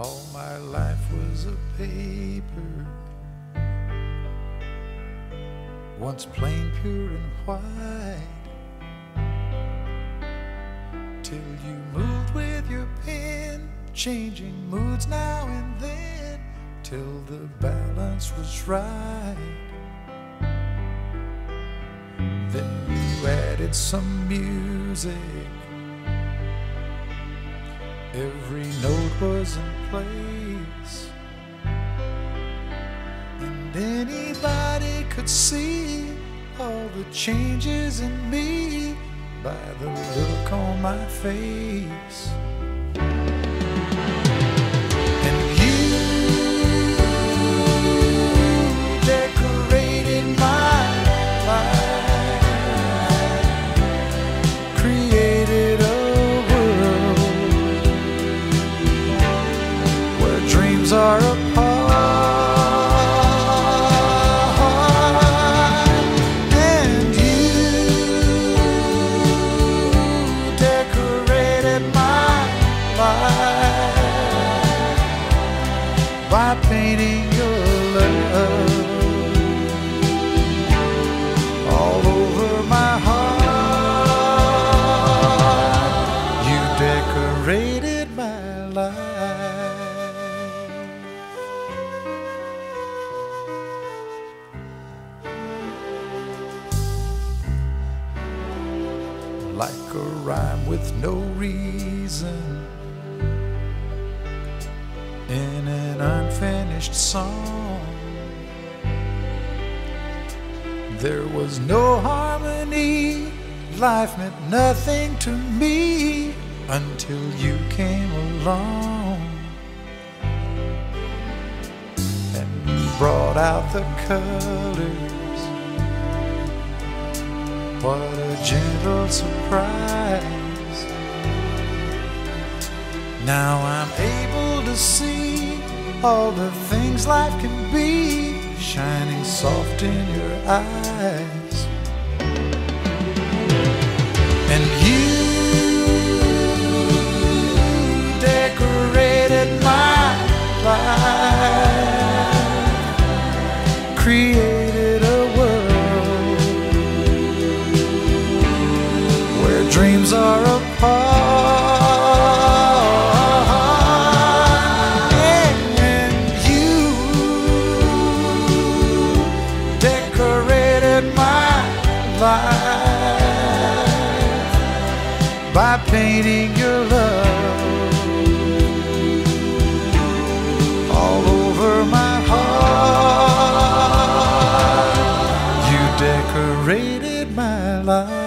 All my life was a paper, once plain, pure, and white. Till you moved with your pen, changing moods now and then, till the balance was right. Then you added some music. Every note was in place. And anybody could see all the changes in me by the look on my face. Your love all over my heart. You decorated my life. Like a rhyme with no reason in an unfinished song. There was no harmony, life meant nothing to me until you came along and brought out the colors. What a gentle surprise. Now I'm able to see all the things life can be shining soft in your eyes. Life by painting your love all over my heart. You decorated my life.